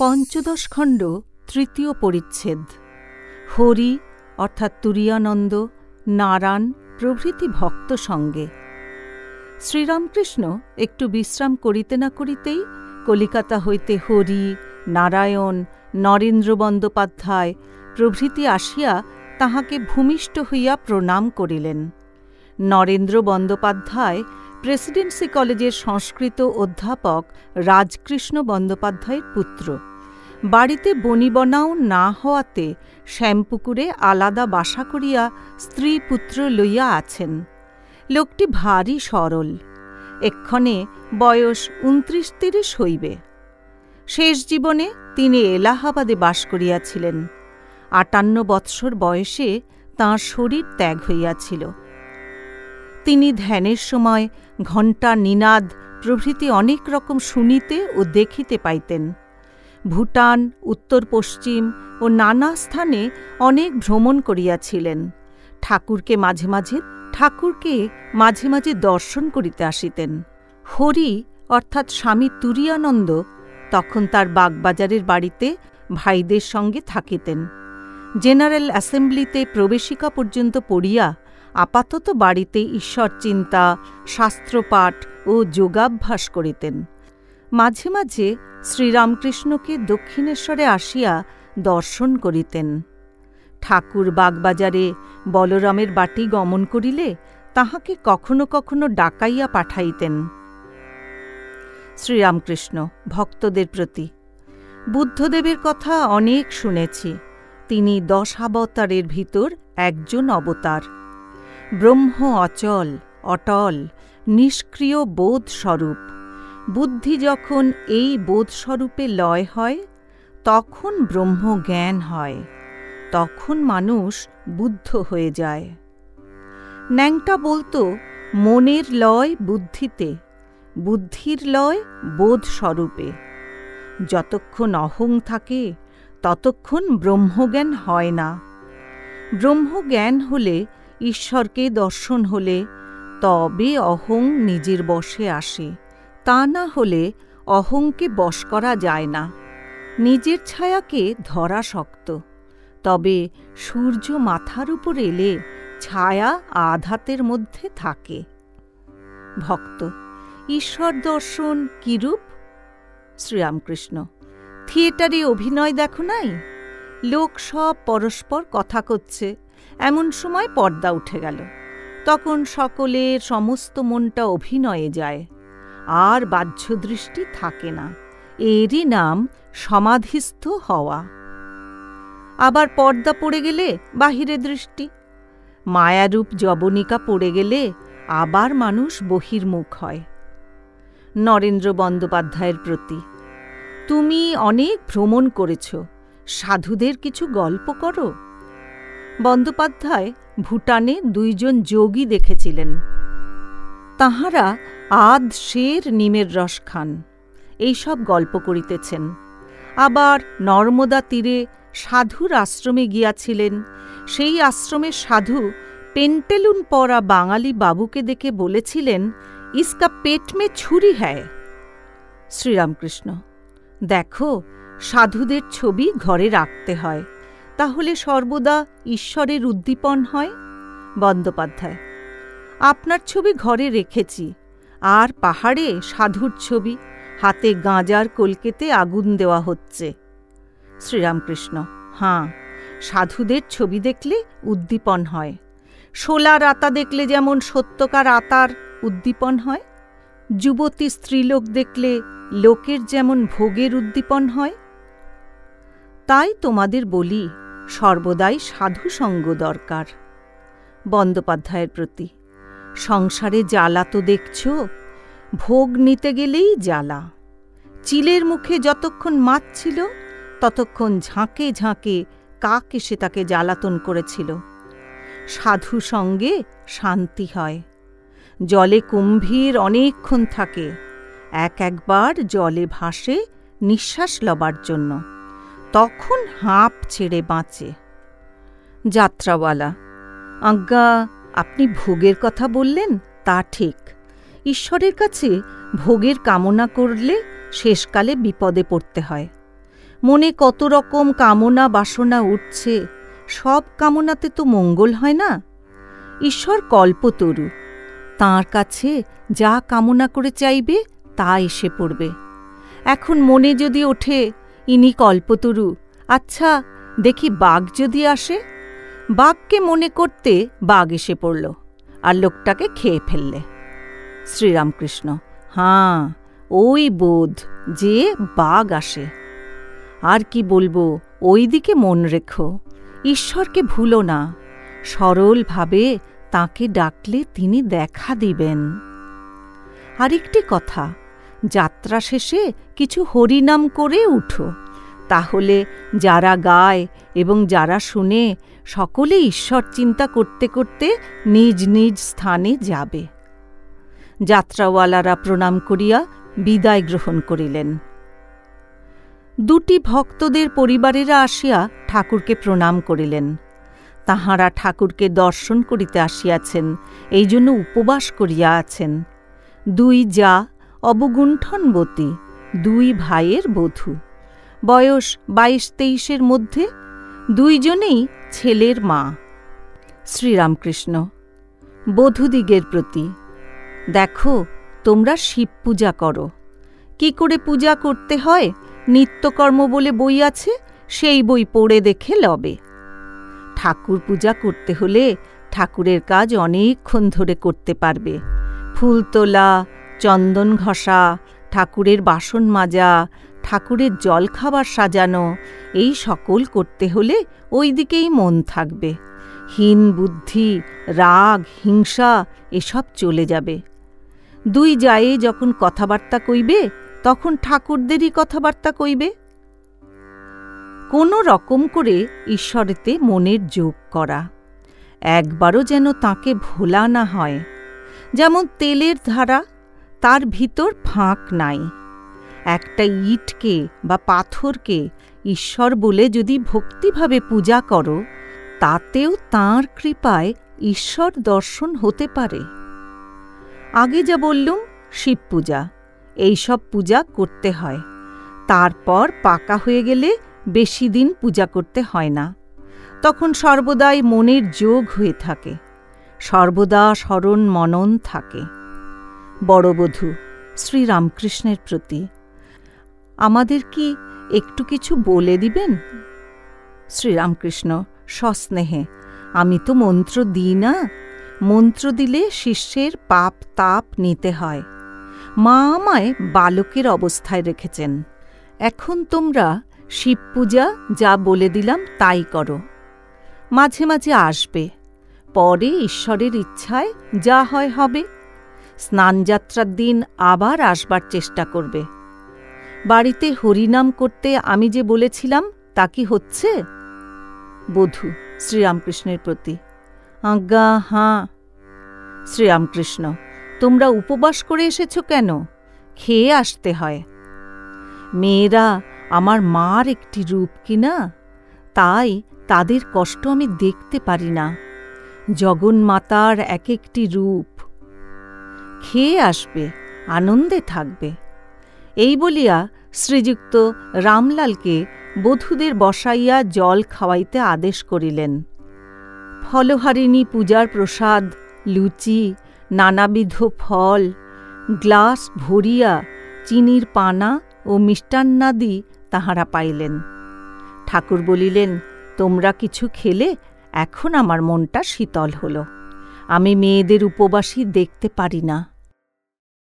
পঞ্চদশ খণ্ড, তৃতীয় পরিচ্ছেদ। হরি, অর্থাৎ তুরিয়ানন্দ, নারায়ণ, প্রভৃতি ভক্ত সঙ্গে। শ্রীরামকৃষ্ণ একটু বিশ্রাম করিতে না করিতেই কলিকাতা হইতে হরি, নারায়ণ, নরেন্দ্র বন্দ্যোপাধ্যায় প্রভৃতি আসিয়া তাহাকে ভূমিষ্ঠ হইয়া প্রণাম করিলেন। নরেন্দ্র বন্দ্যোপাধ্যায় প্রেসিডেন্সি কলেজের সংস্কৃত অধ্যাপক রাজকৃষ্ণ বন্দ্যোপাধ্যায়ের পুত্র। বাড়িতে বনিবনাও না হওয়াতে শ্যামপুকুরে আলাদা বাসা করিয়া স্ত্রী পুত্র লইয়া আছেন। লোকটি ভারী সরল। এক্ষণে বয়স উনত্রিশ তিরিশ হইবে। শেষ জীবনে তিনি এলাহাবাদে বাস করিয়াছিলেন। আটান্ন বৎসর বয়সে তাঁর শরীর ত্যাগ হইয়াছিল। তিনি ধ্যানের সময় ঘণ্টা নিনাদ প্রভৃতি অনেক রকম শুনিতে ও দেখিতে পাইতেন। ভুটান, উত্তর পশ্চিম ও নানা স্থানে অনেক ভ্রমণ করিয়াছিলেন। ঠাকুরকে মাঝে মাঝে, ঠাকুরকে মাঝে মাঝে দর্শন করিতে আসিতেন। হরি, অর্থাৎ স্বামী তুরিয়ানন্দ, তখন তার বাগবাজারের বাড়িতে ভাইদের সঙ্গে থাকিতেন। জেনারেল অ্যাসেম্বলিতে প্রবেশিকা পর্যন্ত পড়িয়া আপাতত বাড়িতে ঈশ্বর চিন্তা শাস্ত্রপাঠ ও যোগাভ্যাস করিতেন। মাঝে মাঝে শ্রীরামকৃষ্ণকে দক্ষিণেশ্বরে আসিয়া দর্শন করিতেন। ঠাকুর বাগবাজারে বলরামের বাটি গমন করিলে তাহাকে কখনো কখনো ডাকাইয়া পাঠাইতেন। শ্রীরামকৃষ্ণ, ভক্তদের প্রতি। বুদ্ধদেবের কথা অনেক শুনেছি। তিনি দশাবতারের ভিতর একজন অবতার। ব্রহ্ম অচল, অটল, নিষ্ক্রিয় বোধ স্বরূপ বুদ্ধি যখন এই বোধস্বরূপে লয় হয়, তখন ব্রহ্ম জ্ঞান হয়, তখন মানুষ বুদ্ধ হয়ে যায়। ন্যাংটা বলতো, মনের লয় বুদ্ধিতে, বুদ্ধির লয় বোধ স্বরূপে যতক্ষণ অহং থাকে, ততক্ষণ ব্রহ্মজ্ঞান হয় না। ব্রহ্মজ্ঞান হলে ঈশ্বরকে দর্শন হলে তবে অহং নিজের বশে আসে। তা না হলে অহংকে বশ করা যায় না। নিজের ছায়াকে ধরা শক্ত। তবে সূর্য মাথার উপর এলে ছায়া আধাতের মধ্যে থাকে। ভক্ত, ঈশ্বর দর্শন কিরূপ? শ্রীরামকৃষ্ণ, থিয়েটারে অভিনয় দেখো নাই? লোক সব পরস্পর কথা করছে এমন সময় পর্দা উঠে গেল। তখন সকলের সমস্ত মনটা অভিনয়ে যায়। আর বাহ্য দৃষ্টি থাকে না। এরই নাম সমাধিস্থ হওয়া। আবার পর্দা পড়ে গেলে বাহিরে দৃষ্টি। মায়ারূপ জবনিকা পড়ে গেলে আবার মানুষ বহির্মুখ হয়। নরেন্দ্র বন্দ্যোপাধ্যায়ের প্রতি, তুমি অনেক ভ্রমণ করেছ, সাধুদের কিছু গল্প করো? বন্দ্যোপাধ্যায় ভুটানে দুইজন যোগী দেখেছিলেন। তাহারা আদ, শের, নিমের রস খান। এইসব গল্প করিতেছেন। আবার নর্মদা তীরে সাধুর আশ্রমে গিয়াছিলেন। সেই আশ্রমের সাধু পেন্টেলুন পরা বাঙালি বাবুকে দেখে বলেছিলেন, ইসকা পেট মে ছুরি হ্যায়। শ্রীরামকৃষ্ণ, দেখো, সাধুদের ছবি ঘরে রাখতে হয়। তাহলে সর্বদা ঈশ্বরের উদ্দীপন হয়? বন্দ্যোপাধ্যায় আপনার ছবি ঘরে রেখেছি। আর পাহাড়ে সাধুর ছবি, হাতে গাঁজার কলকেতে আগুন দেওয়া হচ্ছে। শ্রীরামকৃষ্ণ, হাঁ, সাধুদের ছবি দেখলে উদ্দীপন হয়। শোলার আতা দেখলে যেমন সত্যকার আতার উদ্দীপন হয়। যুবতী স্ত্রীলোক দেখলে লোকের যেমন ভোগের উদ্দীপন হয়। তাই তোমাদের বলি, সর্বদাই সাধু সঙ্গ দরকার। বন্দ্যোপাধ্যায়ের প্রতি। সংসারে জ্বালা তো দেখছ, ভোগ নিতে গেলেই জ্বালা। চিলের মুখে যতক্ষণ মাছ ছিল, ততক্ষণ ঝাঁকে ঝাঁকে কাক এসে তাকে জ্বালাতন করেছিল। সাধু সঙ্গে শান্তি হয়। জলে কুম্ভীর অনেকক্ষণ থাকে। এক একবার জলে ভাসে নিঃশ্বাস লবার জন্য। তখন হাঁপ ছেড়ে বাঁচে। যাত্রাওয়ালা, আজ্ঞা আপনি ভোগের কথা বললেন, তা ঠিক। ঈশ্বরের কাছে ভোগের কামনা করলে শেষকালে বিপদে পড়তে হয়। মনে কত রকম কামনা বাসনা উঠছে, সব কামনাতে তো মঙ্গল হয় না? ঈশ্বর কল্পতরু, তাঁর কাছে যা কামনা করে চাইবে, তা এসে পড়বে। এখন মনে যদি ওঠে, ইনি কল্পতরু আচ্ছা দেখি বাঘ যদি আসে বাঘকে মনে করতে বাঘ এসে পড়ল আর লোকটাকে খেয়ে ফেললে। শ্রীরামকৃষ্ণ, হাঁ, ওই বোধ যে বাঘ আসে। আর কি বলব ওই দিকে মন রেখো, ঈশ্বরকে ভুলো না, সরলভাবে তাকে ডাকলে তিনি দেখা দিবেন। আরেকটি কথা, যাত্রা শেষে কিছু হরিনাম করে উঠো, তাহলে যারা গায় এবং যারা শুনে সকলে ঈশ্বর চিন্তা করতে করতে নিজ নিজ স্থানে যাবে। যাত্রাওয়ালারা প্রণাম করিয়া বিদায় গ্রহণ করিলেন। দুটি ভক্তদের পরিবারেরা আসিয়া ঠাকুরকে প্রণাম করিলেন। তাহারা ঠাকুরকে দর্শন করিতে আসিয়াছেন, এই জন্য উপবাস করিয়া আছেন। দুই যা অবগুণ্ঠনবতী, দুই ভাইয়ের বধূ। বয়স বাইশ তেইশের মধ্যে, দুইজনেই ছেলের মা। শ্রীরামকৃষ্ণ, বধূদিগের প্রতি, দেখো, তোমরা শিব পূজা করো। কি করে পূজা করতে হয়? নিত্যকর্ম বলে বই আছে, সেই বই পড়ে দেখে লবে। ঠাকুর পূজা করতে হলে ঠাকুরের কাজ অনেকক্ষণ ধরে করতে পারবে। ফুল তোলা চন্দন ঘষা, ঠাকুরের বাসন মাজা ঠাকুরের জলখাবার সাজানো, এই সকল করতে হলে ওই দিকেই মন থাকবে। হীন বুদ্ধি, রাগ, হিংসা, এসব চলে যাবে। দুই যায়ে যখন কথাবার্তা কইবে, তখন ঠাকুরদেরই কথাবার্তা কইবে। কোনো রকম করে ঈশ্বরেতে মনের যোগ করা। একবারও যেন তাকে ভোলা না হয়। যেমন তেলের ধারা, তার ভিতর ফাঁক নাই। একটা ইটকে বা পাথরকে ঈশ্বর বলে যদি ভক্তিভাবে পূজা করো, তাতেও তাঁর কৃপায় ঈশ্বর দর্শন হতে পারে। আগে যা বললুম, শিব পূজা এইসব পূজা করতে হয়। তারপর পাকা হয়ে গেলে বেশি দিন পূজা করতে হয় না। তখন সর্বদাই মনের যোগ হয়ে থাকে। সর্বদা স্মরণ মনন থাকে। বড়বধূ, শ্রীরামকৃষ্ণের প্রতি আমাদের কি একটু কিছু বলে দিবেন? শ্রীরামকৃষ্ণ, সস্নেহে, আমি তো মন্ত্র দিই না। মন্ত্র দিলে শিষ্যের পাপ তাপ নিতে হয়। মা আমায় বালকের অবস্থায় রেখেছেন। এখন তোমরা শিব পূজা যা বলে দিলাম তাই করো। মাঝে মাঝে আসবে। পরে ঈশ্বরের ইচ্ছায় যা হয় হবে। স্নানযাত্রার দিন আবার আসবার চেষ্টা করবে। বাড়িতে হরিনাম করতে আমি যে বলেছিলাম, তা কি হচ্ছে? বধূ, শ্রীরামকৃষ্ণের প্রতি। আজ্ঞা, হাঁ। শ্রীরামকৃষ্ণ, তোমরা উপবাস করে এসেছ কেন? খেয়ে আসতে হয়। মেয়েরা, আমার মার একটি রূপ কিনা তাই তাদের কষ্ট আমি দেখতে পারি না। জগন্মাতার এক একটি রূপ। খেয়ে আসবে, আনন্দে থাকবে। এই বলিয়া শ্রীযুক্ত রামলালকে বধূদের বসাইয়া জল খাওয়াইতে আদেশ করিলেন। ফলহারিণী পূজার প্রসাদ, লুচি, নানাবিধ ফল, গ্লাস ভরিয়া চিনির পানা ও মিষ্টান্নাদি তাহারা পাইলেন। ঠাকুর বলিলেন, তোমরা কিছু খেলে? এখন আমার মনটা শীতল হল। আমি মেয়েদের উপবাসী দেখতে পারি না।